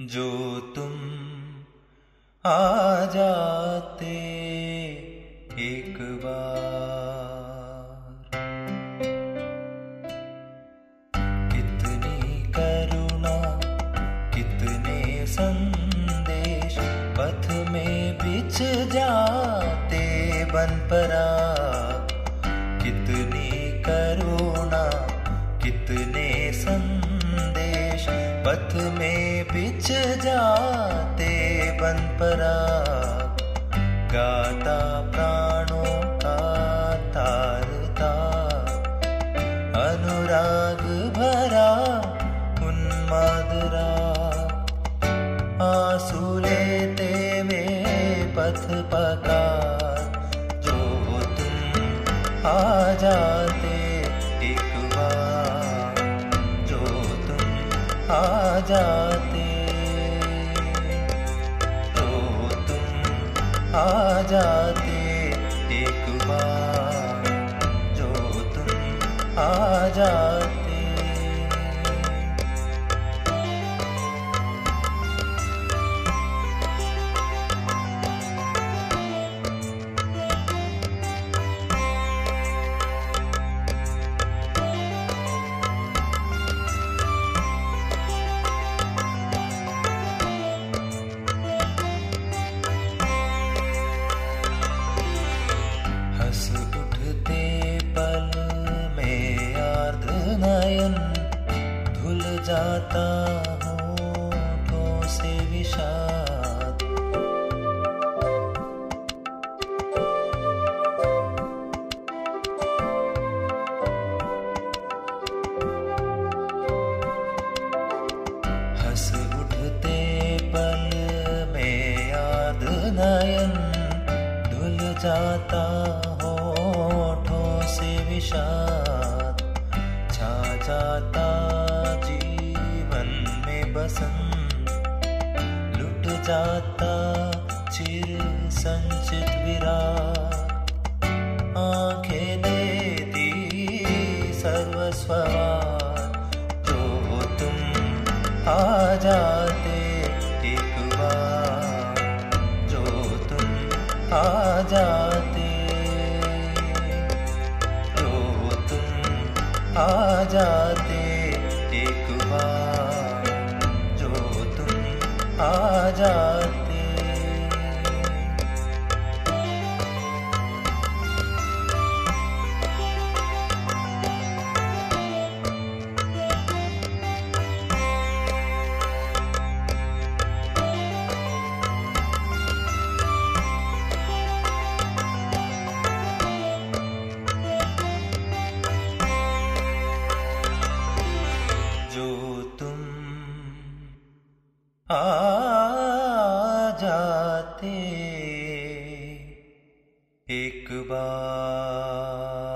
जो तुम आ जाते एक बार। कितनी करुणा कितने संदेश पथ में बिछ जाते बन परा। कितनी करुणा, कितने पथ में बिछ जाते बन परा गाता प्राणों का तारता। अनुराग भरा उन्मादरा। आँसू लेते वे पथ पकार जो तुम, आ जाते आ जाते। तो तुम आ जाते एक बार जो तुम आ जाते। पल में आर्द नयन, धुल जाता होठों से विषाद। हंस उठते पल में याद नयन, धुल जाता होठों से विषाद छा जाता जीवन में लुट जाता चिर संचित आँखें देती सर्वस्वार जो तुम आ जाते एक बार। जो तुम आ जाते आ जाते एक बार जो तुम आ जाते आ जाते एक बार।